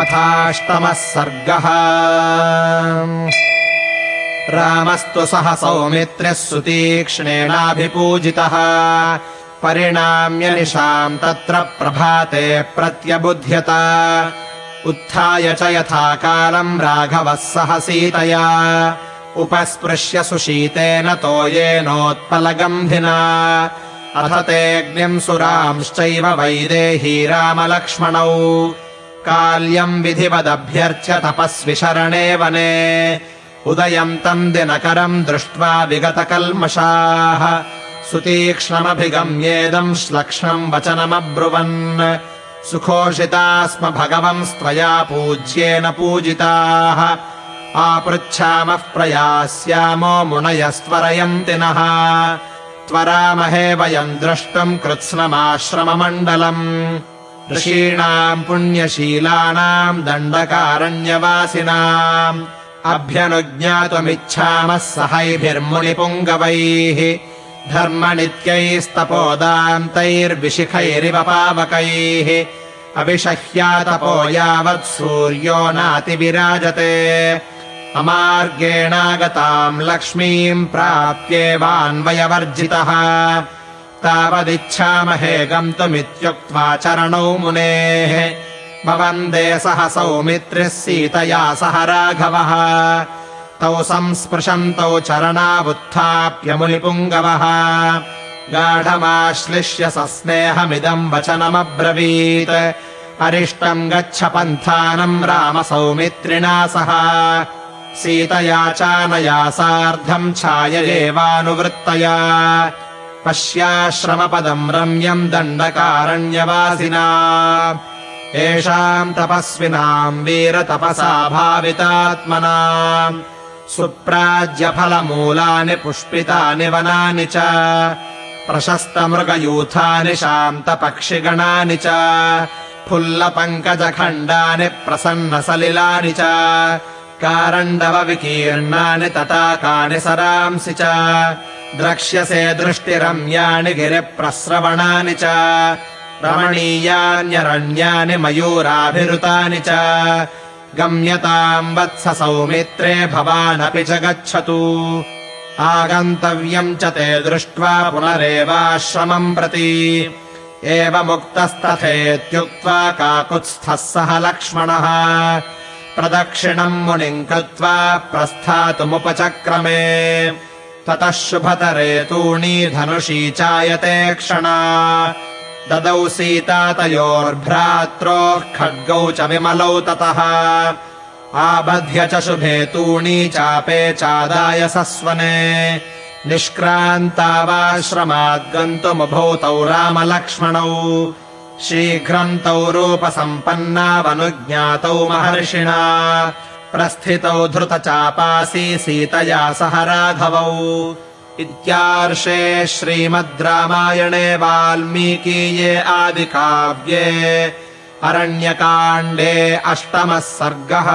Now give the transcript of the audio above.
अथाष्टमः सर्गः। रामस्तु सह सौमित्र्यः सुतीक्ष्णेनाभिपूजितः परिणाम्यनिशाम् तत्र प्रभाते प्रत्यबुध्यत। उत्थाय च यथा कालम् राघवः सह सीतया उपस्पृश्य सुशीतेन तोयेनोत्पलगम्भिना अथ तेऽग्निम् सुरांश्चैव वैदेही रामलक्ष्मणौ काल्यम् विधिवदभ्यर्च्य तपस्वि शरणे वने। उदयम् तम् दिनकरम् दृष्ट्वा विगतकल्मषाः। सुतीक्ष्णमभिगम्येदम् श्लक्ष्णम् वचनमब्रुवन्। सुखोषिता स्म भगवंस्त्वया पूज्येन पूजिताः। आपृच्छामः प्रयास्यामो मुनयस्त्वरयन्ति नः। त्वरामहे वयम् द्रष्टुम् कृत्स्नमाश्रममण्डलम् ऋषीणाम् पुण्यशीलानाम् दण्डकारण्यवासिनाम्। अभ्यनुज्ञातुमिच्छामः सहैभिर्मुनिपुङ्गवैः। धर्मनित्यैस्तपोदान्तैर्विशिखैरिव पावकैः। अविषह्यातपो यावत् सूर्यो नातिविराजते। अमार्गेणागताम् लक्ष्मीम् प्राप्येवान्वयवर्जितः तावदिच्छामहे गन्तुमित्युक्त्वा चरणौ मुनेः। भवन्दे सह सौमित्रिः सीतया सह राघवः। तौ संस्पृशन्तौ चरणावुत्थाप्यमुनिपुङ्गवः गाढमाश्लिष्य सस्नेहमिदम् वचनमब्रवीत्। अरिष्टम् गच्छ पन्थानम् रामसौमित्रिणा सह। सीतया चानया सार्धम् छाययेवानुवृत्तया पश्याश्रमपदम् रम्यम् दण्डकारण्यवासिना। येषाम् तपस्विनाम् वीरतपसा भावितात्मना। सुप्राज्यफलमूलानि पुष्पितानि वनानि च। प्रशस्तमृगयूथानि शान्तपक्षिगणानि च। फुल्लपङ्कजखण्डानि प्रसन्नसलिलानि च। कारण्डवविकीर्णानि तटाकानि सरांसि च द्रक्ष्यसे दृष्टिरम्याणि गिरिप्रस्रवणानि च। रमणीयान्यरण्यानि मयूराभिरुतानि च। गम्यताम् वत्स सौमित्रे भवानपि च गच्छतु। आगन्तव्यम् च ते दृष्ट्वा पुनरेवाश्रमम् प्रति। एवमुक्तस्तथेत्युक्त्वा काकुत्स्थः सह लक्ष्मणः। प्रदक्षिणम् मुनिम् कृत्वा प्रस्थातुमुपचक्रमे ततः शुभतरे तूणी धनुषी चायते क्षणा। ददौ सीता तयोर्भ्रात्रोः खड्गौ च विमलौ ततः। आबध्य च शुभे तूणी चापे चादाय सस्वने। निष्क्रान्तावाश्रमाद्गन्तुमुभौ तौ रामलक्ष्मणौ। शीघ्रम् तौ रूपसम्पन्नावनुज्ञातौ महर्षिणा प्रस्थितौ धृतचापासी सीतया सह राघवौ। इत्यार्षे श्रीमद् रामायणे वाल्मीकीये आदिकाव्ये अरण्यकाण्डे अष्टमः सर्गः